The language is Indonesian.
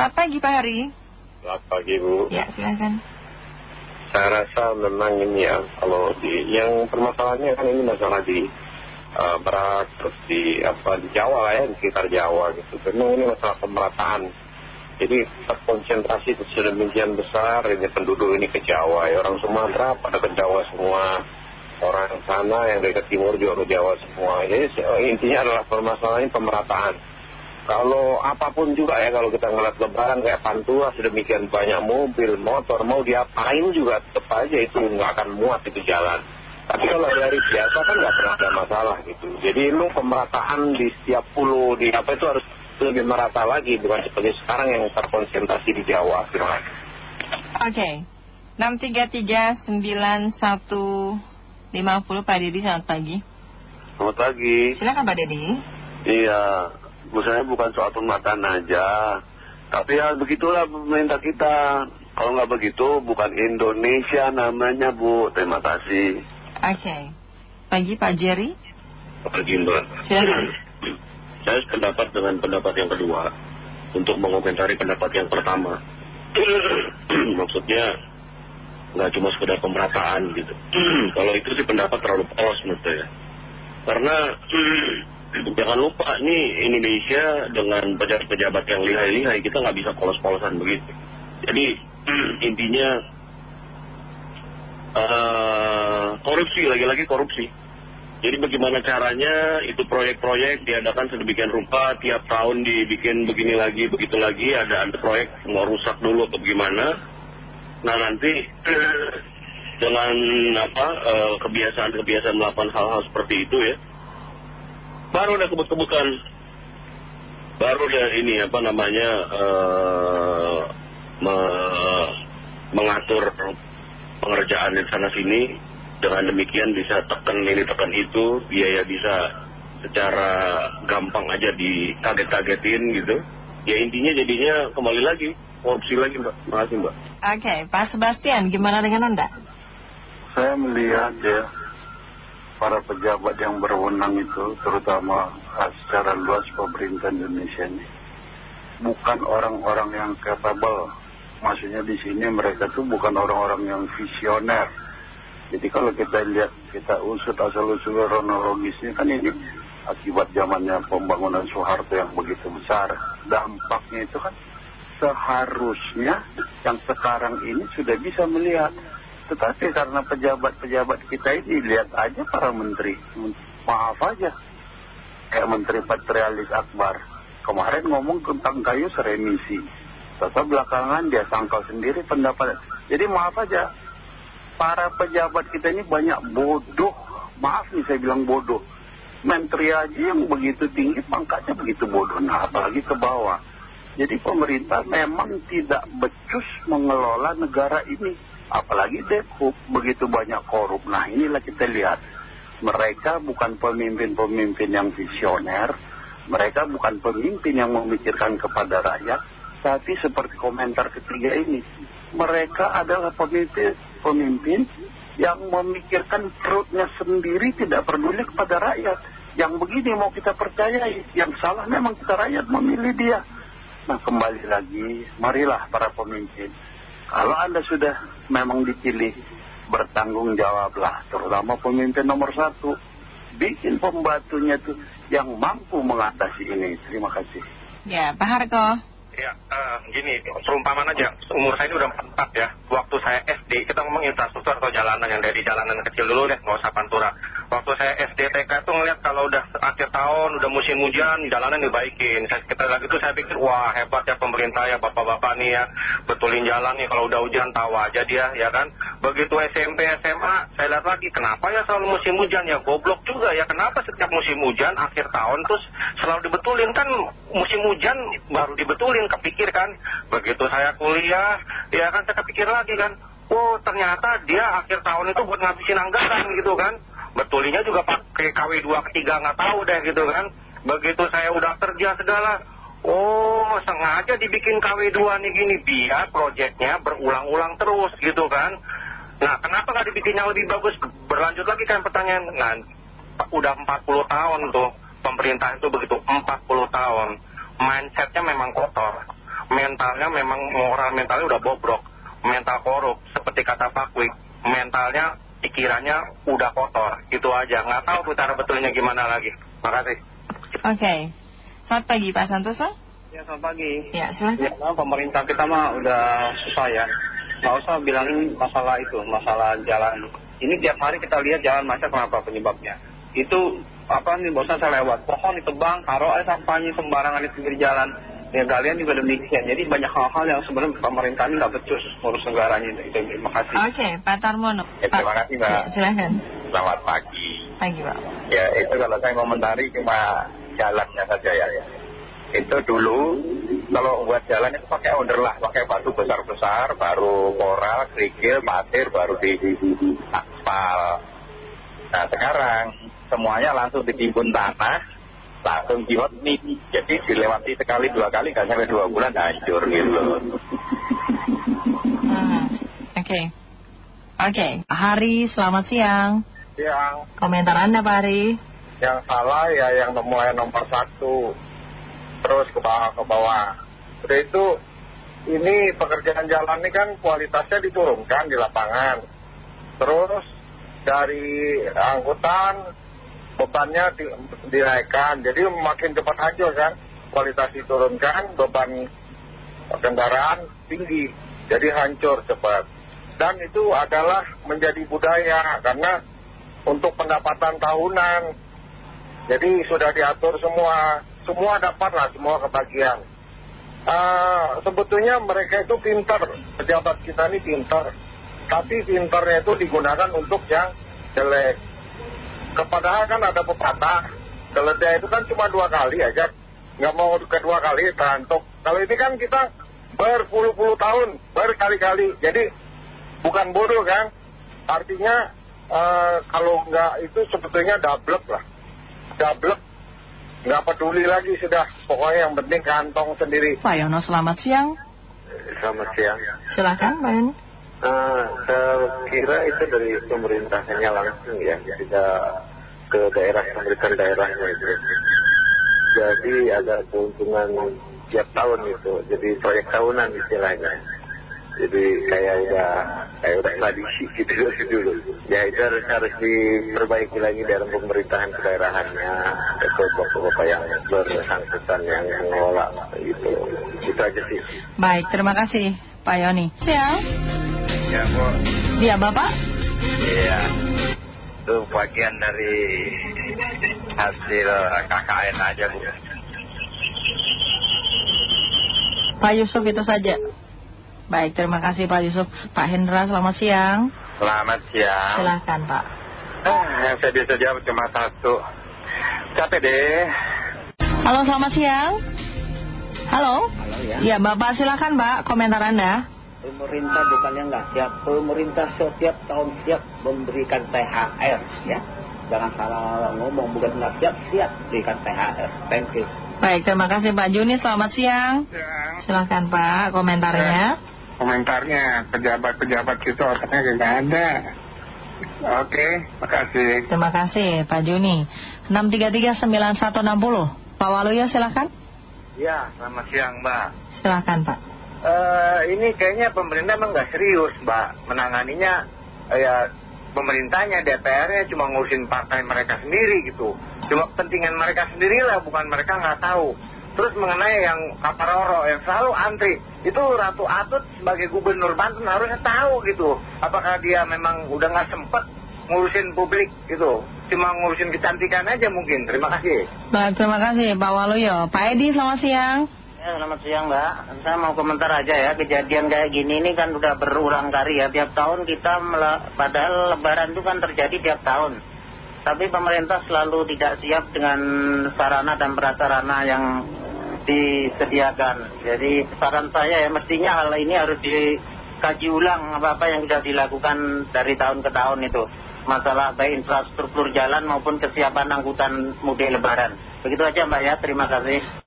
Selamat pagi Pak Hari. Selamat pagi Bu. Ya, silakan. Saya rasa memang ini ya, kalau di, yang permasalahannya kan ini masalah di uh, Berak, terus di, apa, di Jawa lah ya, di sekitar Jawa gitu. Memang ini masalah pemerataan. Jadi terkonsentrasi sedemikian besar ini penduduk ini ke Jawa ya. Orang Sumatera pada ke Jawa semua. Orang sana yang dari ke timur juga ke Jawa semua. Jadi intinya adalah permasalahan pemerataan kalau apa pun juga ya kalau kita ngeliat lebaran kayak Pantura sedemikian banyak mobil, motor, mau diapain juga tetap aja itu nggak akan muat itu jalan. Tapi kalau dari biasa kan nggak pernah ada masalah gitu. Jadi lu pemerataan di setiap pulau di apa itu harus lebih merata lagi bukan seperti sekarang yang terkonsentrasi di Jawa. Terima kasih. Oke, 6339150 Pak Dedi selamat pagi. Selamat pagi. Silakan Pak Dedi. Iya, misalnya bukan soal pemataan aja. Tapi ya begitulah pemerintah kita. Kalau nggak begitu bukan Indonesia namanya Bu. Terima kasih. Oke. Pagi Pak Jerry. Pagi Mbak silakan. Saya pendapat dengan pendapat yang kedua. Untuk mengomentari pendapat yang pertama. Maksudnya nggak cuma sekedar pemerataan gitu. Kalau itu sih pendapat terlalu polos menurut saya. Karena jangan lupa nih Indonesia dengan pejabat-pejabat yang lihai-lihai kita nggak bisa polos-polosan begitu. Jadi intinya uh, korupsi lagi-lagi korupsi. Jadi bagaimana caranya itu proyek-proyek diadakan sedemikian rupa tiap tahun dibikin begini lagi begitu lagi ada ada proyek mau rusak dulu atau bagaimana nah nanti dengan apa kebiasaan-kebiasaan melakukan hal-hal seperti itu ya baru udah kebut-kebutan. Baru udah ini apa namanya uh, me, mengatur pengerjaan di sana sini. Dengan demikian bisa tekan ini tekan itu. Biaya bisa secara gampang aja dikaget-kagetin gitu. Ya intinya jadinya kembali lagi korupsi lagi mbak. Makasih mbak. Oke Pak Sebastian gimana dengan anda? Saya melihat ya para pejabat yang berwenang itu, terutama secara luas pemerintah Indonesia ini, bukan orang-orang yang capable. Maksudnya di sini mereka tuh bukan orang-orang yang visioner. Jadi kalau kita lihat, kita usut asal-usul kronologisnya kan ini akibat zamannya pembangunan Soeharto yang begitu besar. Dampaknya itu kan seharusnya yang sekarang ini sudah bisa melihat tetapi karena pejabat-pejabat kita ini lihat aja para menteri, maaf aja, kayak Menteri Patrialis Akbar. Kemarin ngomong tentang kayu seremisi, tetap belakangan dia sangkal sendiri pendapat. Jadi maaf aja, para pejabat kita ini banyak bodoh, maaf nih saya bilang bodoh. Menteri aja yang begitu tinggi pangkatnya begitu bodoh, nah apalagi ke bawah. Jadi pemerintah memang tidak becus mengelola negara ini apalagi Depok begitu banyak korup. Nah inilah kita lihat, mereka bukan pemimpin-pemimpin yang visioner, mereka bukan pemimpin yang memikirkan kepada rakyat, tapi seperti komentar ketiga ini, mereka adalah pemimpin-pemimpin yang memikirkan perutnya sendiri tidak peduli kepada rakyat. Yang begini mau kita percayai, yang salah memang kita rakyat memilih dia. Nah kembali lagi, marilah para pemimpin kalau Anda sudah memang dipilih, bertanggung jawablah, terutama pemimpin nomor satu. Bikin pembantunya tuh yang mampu mengatasi ini. Terima kasih. Ya, Pak Harko. Ya, uh, gini, perumpamaan aja. Umur saya ini udah 44 ya. Waktu saya SD, kita ngomong infrastruktur atau jalanan yang dari jalanan kecil dulu deh, nggak usah pantura. Waktu saya SD TK tuh ngeliat kalau udah akhir tahun, udah musim hujan, jalanan dibaikin. Saya, kita lagi tuh saya pikir, wah hebat ya pemerintah ya, bapak-bapak nih ya. Betulin jalan nih, kalau udah hujan tahu aja dia, ya kan. Begitu SMP, SMA, saya lihat lagi, kenapa ya selalu musim hujan ya? Goblok juga ya, kenapa setiap musim hujan, akhir tahun terus selalu dibetulin kan musim hujan baru dibetulin kepikir kan begitu saya kuliah ya kan saya kepikir lagi kan oh ternyata dia akhir tahun itu buat ngabisin anggaran gitu kan betulinya juga pakai KW 2 ketiga nggak tahu deh gitu kan. Begitu saya udah kerja segala. Oh sengaja dibikin KW 2 nih gini. Biar proyeknya berulang-ulang terus gitu kan. Nah kenapa nggak dibikin yang lebih bagus? Berlanjut lagi kan pertanyaan. Nah udah 40 tahun tuh. Pemerintah itu begitu 40 tahun. Mindsetnya memang kotor. Mentalnya memang moral mentalnya udah bobrok, mental korup, seperti kata Pak Kwik, mentalnya, pikirannya udah kotor, itu aja. Nggak tahu cara betulnya gimana lagi. Makasih. Oke. Selamat pagi Pak Santoso. Ya, selamat pagi. Ya, silakan. Ya, pemerintah kita mah udah susah ya. Nggak usah bilangin masalah itu, masalah jalan. Ini tiap hari kita lihat jalan macet kenapa penyebabnya. Itu apa nih, bosan saya lewat. Pohon ditebang, taruh aja sampahnya sembarangan di pinggir jalan. Ya kalian juga demikian. Jadi banyak hal-hal yang sebenarnya pemerintah ini nggak becus ngurus negaranya. Itu, terima kasih. Oke, Pak Tarmono. Ya, terima kasih, Mbak. Ya, silakan. Selamat pagi. Pagi Pak. Ya itu kalau saya komentari cuma jalannya saja ya. Itu dulu kalau buat jalan itu pakai lah, pakai batu besar-besar, baru koral, kerikil, pasir, baru di aspal. Nah sekarang semuanya langsung ditimbun tanah, langsung dihot nih. Jadi dilewati sekali dua kali, nggak sampai dua bulan hancur gitu loh. Hmm, Oke. Oke, Hari selamat siang. Yang, Komentar Anda Pak Hari. yang salah ya yang mulai nomor satu, terus ke bawah ke bawah. Udah itu, ini pekerjaan jalan ini kan kualitasnya diturunkan di lapangan. Terus dari angkutan bebannya di, dinaikkan, jadi makin cepat hancur kan. Kualitas diturunkan, beban kendaraan tinggi, jadi hancur cepat. Dan itu adalah menjadi budaya karena untuk pendapatan tahunan. Jadi sudah diatur semua, semua dapat lah, semua kebagian. Ah, sebetulnya mereka itu pintar, pejabat kita ini pintar. Tapi pintarnya itu digunakan untuk yang jelek. Kepadahal kan ada pepatah, keledai itu kan cuma dua kali aja, nggak mau kedua kali terantuk. Kalau ini kan kita berpuluh-puluh tahun, berkali-kali. Jadi bukan bodoh kan, artinya eh, kalau nggak itu sebetulnya double lah. Double, nggak peduli lagi sudah. Pokoknya yang penting kantong sendiri. Pak Yono selamat siang. Selamat siang. Silakan Pak Yono. Nah, saya kira itu dari pemerintahnya langsung ya, tidak ke daerah pemerintahan daerahnya itu. Jadi ada keuntungan tiap tahun itu, jadi proyek tahunan istilahnya. Jadi kayak udah kayak udah tradisi gitu dari dulu. Ya itu harus harus diperbaiki lagi dalam pemerintahan kedaerahannya, atau bapak-bapak yang bersangkutan yang mengelola gitu. Itu aja sih. Baik, terima kasih Pak Yoni. Siang. Ya Bu, Iya Bapak. iya. Itu bagian dari hasil KKN aja Bu. Pak Yusuf itu saja. Baik, terima kasih Pak Yusuf. Pak Hendra selamat siang. Selamat siang. Silakan Pak. Ah, yang saya bisa jawab cuma satu. Capek deh. Halo selamat siang. Halo. Halo ya. Ya Bapak silakan Pak komentar Anda. Pemerintah bukannya nggak siap. Pemerintah setiap tahun siap memberikan THR ya. Jangan salah ngomong bukan nggak siap siap berikan THR. Thank you. Baik, terima kasih Pak Juni. Selamat siang. Silakan Pak komentarnya. Komentarnya, pejabat-pejabat itu otaknya nggak ada. Oke, makasih. Terima kasih Pak Juni. 6339160. Pak Waluyo silakan. Ya, selamat siang Mbak. Silakan Pak. Eh, ini kayaknya pemerintah emang nggak serius Mbak. Menanganinya eh, ya pemerintahnya, DPR-nya cuma ngurusin partai mereka sendiri gitu. Cuma kepentingan mereka sendirilah, bukan mereka nggak tahu. Terus mengenai yang Kaparoro yang selalu antri, itu Ratu Atut sebagai gubernur Banten harusnya tahu gitu. Apakah dia memang udah nggak sempet ngurusin publik gitu. Cuma ngurusin kecantikan aja mungkin. Terima kasih. Baik, terima kasih Pak Waluyo. Pak Edi selamat siang. Ya, selamat siang Mbak. Saya mau komentar aja ya. Kejadian kayak gini ini kan udah berulang kali ya. Tiap tahun kita, padahal lebaran itu kan terjadi tiap tahun. Tapi pemerintah selalu tidak siap dengan sarana dan prasarana yang disediakan. Jadi saran saya ya mestinya hal ini harus dikaji ulang apa-apa yang sudah dilakukan dari tahun ke tahun itu. Masalah baik infrastruktur jalan maupun kesiapan angkutan mudik lebaran. Begitu aja Mbak ya, terima kasih.